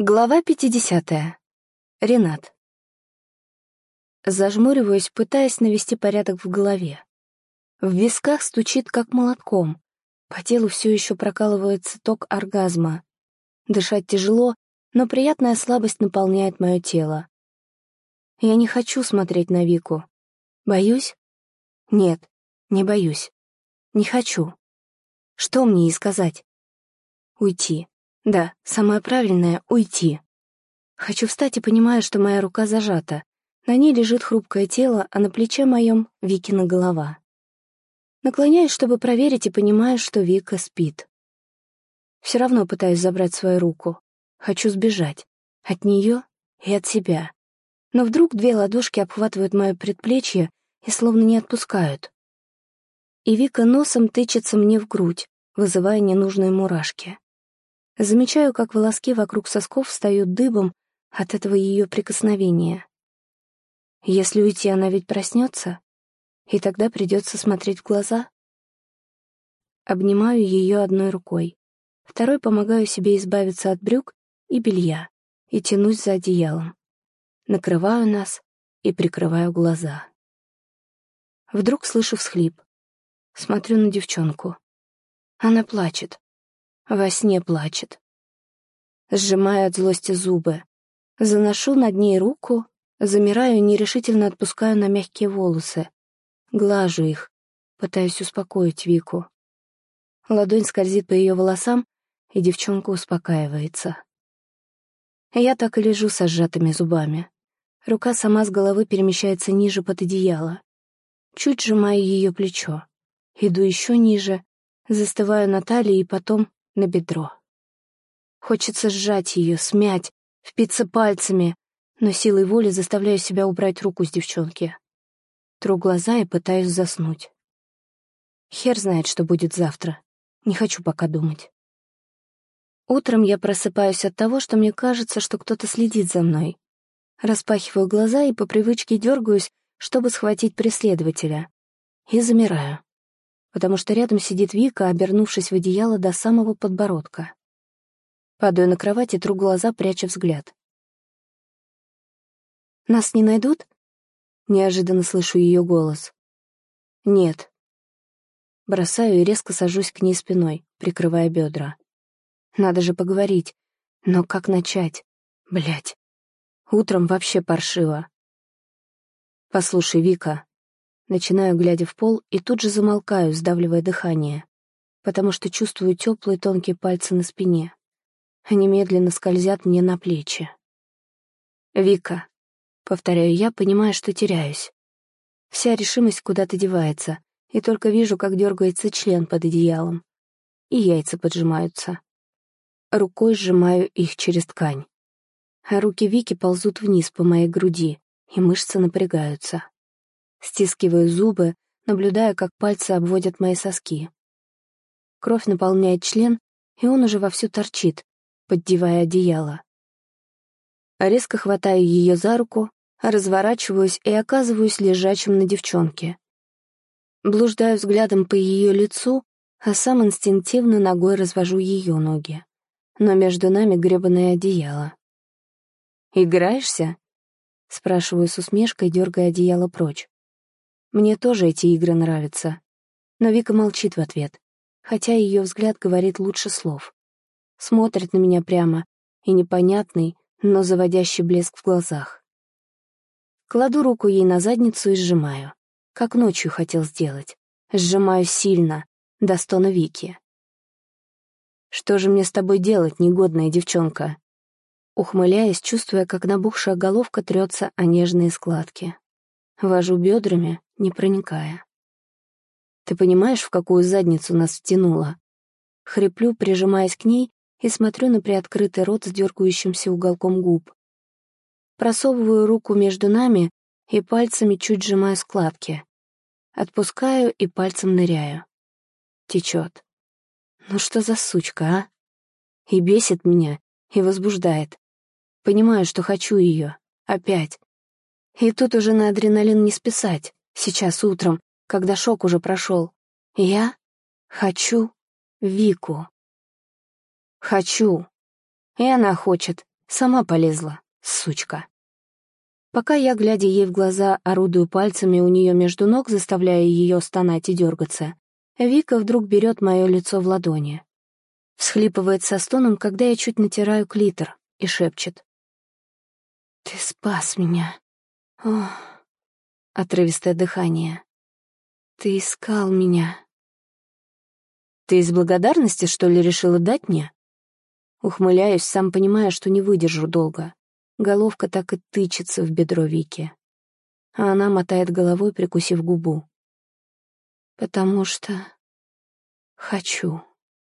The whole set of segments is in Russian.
Глава 50. Ренат. Зажмуриваюсь, пытаясь навести порядок в голове. В висках стучит, как молотком. По телу все еще прокалывается ток оргазма. Дышать тяжело, но приятная слабость наполняет мое тело. Я не хочу смотреть на Вику. Боюсь? Нет, не боюсь. Не хочу. Что мне ей сказать? Уйти. Да, самое правильное — уйти. Хочу встать и понимаю, что моя рука зажата. На ней лежит хрупкое тело, а на плече моем — Викина голова. Наклоняюсь, чтобы проверить, и понимаю, что Вика спит. Все равно пытаюсь забрать свою руку. Хочу сбежать. От нее и от себя. Но вдруг две ладошки обхватывают мое предплечье и словно не отпускают. И Вика носом тычется мне в грудь, вызывая ненужные мурашки. Замечаю, как волоски вокруг сосков встают дыбом от этого ее прикосновения. Если уйти, она ведь проснется, и тогда придется смотреть в глаза. Обнимаю ее одной рукой, второй помогаю себе избавиться от брюк и белья и тянусь за одеялом. Накрываю нас и прикрываю глаза. Вдруг слышу всхлип. Смотрю на девчонку. Она плачет. Во сне плачет. Сжимаю от злости зубы. Заношу над ней руку, замираю нерешительно отпускаю на мягкие волосы. Глажу их, пытаюсь успокоить Вику. Ладонь скользит по ее волосам, и девчонка успокаивается. Я так и лежу со сжатыми зубами. Рука сама с головы перемещается ниже под одеяло. Чуть сжимаю ее плечо. Иду еще ниже, застываю на талии и потом на бедро. Хочется сжать ее, смять, впиться пальцами, но силой воли заставляю себя убрать руку с девчонки. Тру глаза и пытаюсь заснуть. Хер знает, что будет завтра. Не хочу пока думать. Утром я просыпаюсь от того, что мне кажется, что кто-то следит за мной. Распахиваю глаза и по привычке дергаюсь, чтобы схватить преследователя. И замираю потому что рядом сидит Вика, обернувшись в одеяло до самого подбородка. Падаю на кровать и тру глаза, пряча взгляд. «Нас не найдут?» Неожиданно слышу ее голос. «Нет». Бросаю и резко сажусь к ней спиной, прикрывая бедра. Надо же поговорить. Но как начать? Блять. Утром вообще паршиво. «Послушай, Вика», Начинаю, глядя в пол, и тут же замолкаю, сдавливая дыхание, потому что чувствую теплые тонкие пальцы на спине. Они медленно скользят мне на плечи. «Вика», — повторяю я, понимая, что теряюсь. Вся решимость куда-то девается, и только вижу, как дергается член под одеялом. И яйца поджимаются. Рукой сжимаю их через ткань. А руки Вики ползут вниз по моей груди, и мышцы напрягаются. Стискиваю зубы, наблюдая, как пальцы обводят мои соски. Кровь наполняет член, и он уже вовсю торчит, поддевая одеяло. Резко хватаю ее за руку, разворачиваюсь и оказываюсь лежачим на девчонке. Блуждаю взглядом по ее лицу, а сам инстинктивно ногой развожу ее ноги. Но между нами гребаное одеяло. «Играешься?» — спрашиваю с усмешкой, дергая одеяло прочь. Мне тоже эти игры нравятся. Но Вика молчит в ответ, хотя ее взгляд говорит лучше слов. Смотрит на меня прямо, и непонятный, но заводящий блеск в глазах. Кладу руку ей на задницу и сжимаю, как ночью хотел сделать. Сжимаю сильно, до стона Вики. «Что же мне с тобой делать, негодная девчонка?» Ухмыляясь, чувствуя, как набухшая головка трется о нежные складки. Вожу бедрами, не проникая. «Ты понимаешь, в какую задницу нас втянуло?» Хриплю, прижимаясь к ней, и смотрю на приоткрытый рот с дергающимся уголком губ. Просовываю руку между нами и пальцами чуть сжимаю складки. Отпускаю и пальцем ныряю. Течет. Ну что за сучка, а? И бесит меня, и возбуждает. Понимаю, что хочу ее. Опять. И тут уже на адреналин не списать, сейчас утром, когда шок уже прошел. Я хочу Вику. Хочу. И она хочет, Сама полезла, сучка. Пока я, глядя ей в глаза, орудую пальцами у нее между ног, заставляя ее стонать и дергаться, Вика вдруг берет мое лицо в ладони. Всхлипывает со стоном, когда я чуть натираю клитор, и шепчет. «Ты спас меня. Ох, отрывистое дыхание. Ты искал меня». «Ты из благодарности, что ли, решила дать мне?» Ухмыляюсь, сам понимая, что не выдержу долго. Головка так и тычется в бедро Вики. А она мотает головой, прикусив губу. «Потому что... хочу»,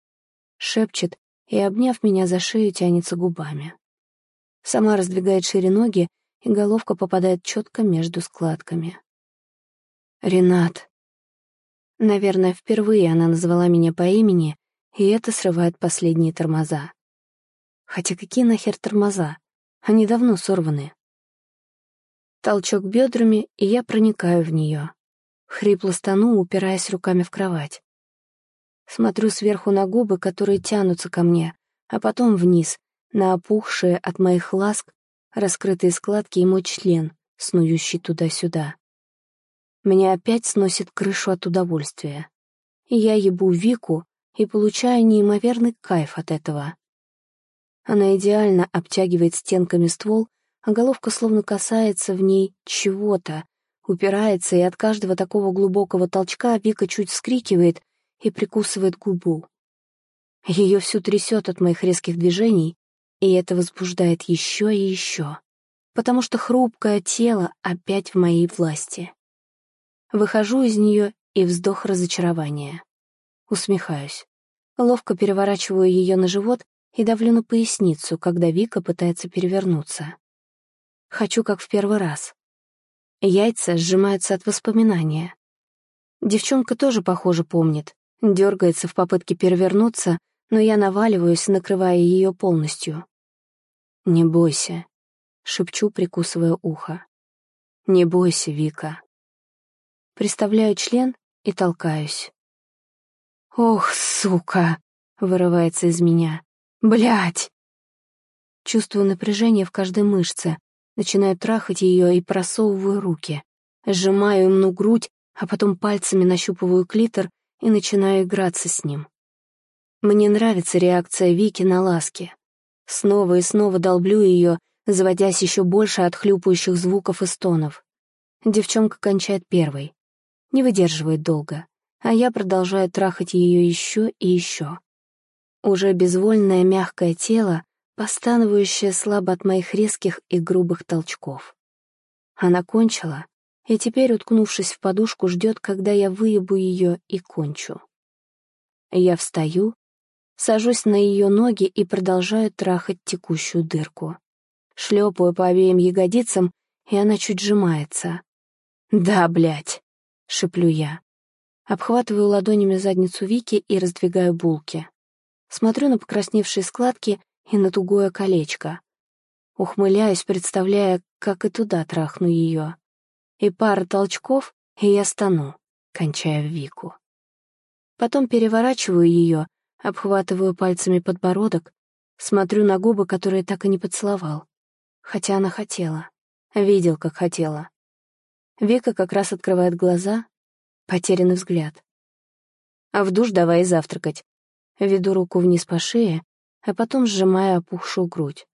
— шепчет и, обняв меня за шею, тянется губами. Сама раздвигает шире ноги, и головка попадает четко между складками. «Ренат». Наверное, впервые она назвала меня по имени, и это срывает последние тормоза. Хотя какие нахер тормоза? Они давно сорваны. Толчок бедрами, и я проникаю в нее. Хрипло стану, упираясь руками в кровать. Смотрю сверху на губы, которые тянутся ко мне, а потом вниз, на опухшие от моих ласк раскрытые складки и мой член, снующий туда-сюда. Меня опять сносит крышу от удовольствия. Я ебу Вику и получаю неимоверный кайф от этого. Она идеально обтягивает стенками ствол, а головка словно касается в ней чего-то, упирается, и от каждого такого глубокого толчка Вика чуть вскрикивает и прикусывает губу. Ее всю трясет от моих резких движений, и это возбуждает еще и еще, потому что хрупкое тело опять в моей власти. Выхожу из нее и вздох разочарования. Усмехаюсь. Ловко переворачиваю ее на живот и давлю на поясницу, когда Вика пытается перевернуться. Хочу, как в первый раз. Яйца сжимаются от воспоминания. Девчонка тоже, похоже, помнит. Дергается в попытке перевернуться, но я наваливаюсь, накрывая ее полностью. «Не бойся», — шепчу, прикусывая ухо. «Не бойся, Вика». Приставляю член и толкаюсь. «Ох, сука!» — вырывается из меня. Блять! Чувствую напряжение в каждой мышце, начинаю трахать ее и просовываю руки. Сжимаю имну грудь, а потом пальцами нащупываю клитор и начинаю играться с ним. Мне нравится реакция Вики на ласки. Снова и снова долблю ее, заводясь еще больше от хлюпающих звуков и стонов. Девчонка кончает первой. Не выдерживает долго, а я продолжаю трахать ее еще и еще. Уже безвольное мягкое тело, постановающее слабо от моих резких и грубых толчков. Она кончила, и теперь, уткнувшись в подушку, ждет, когда я выебу ее и кончу. Я встаю, сажусь на ее ноги и продолжаю трахать текущую дырку. Шлепаю по обеим ягодицам, и она чуть сжимается. «Да, блядь!» — шеплю я. Обхватываю ладонями задницу Вики и раздвигаю булки. Смотрю на покрасневшие складки и на тугое колечко. Ухмыляюсь, представляя, как и туда трахну ее. И пара толчков, и я стану, кончая Вику. Потом переворачиваю ее, обхватываю пальцами подбородок, смотрю на губы, которые так и не поцеловал. Хотя она хотела. Видел, как хотела. Вика как раз открывает глаза, потерянный взгляд. А в душ давай завтракать. Веду руку вниз по шее, а потом сжимаю опухшую грудь.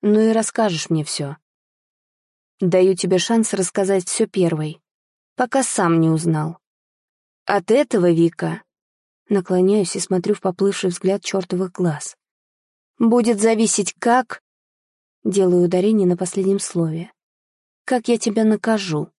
«Ну и расскажешь мне все. Даю тебе шанс рассказать все первой, пока сам не узнал. От этого, Вика...» Наклоняюсь и смотрю в поплывший взгляд чертовых глаз. «Будет зависеть как...» Делаю ударение на последнем слове. «Как я тебя накажу?»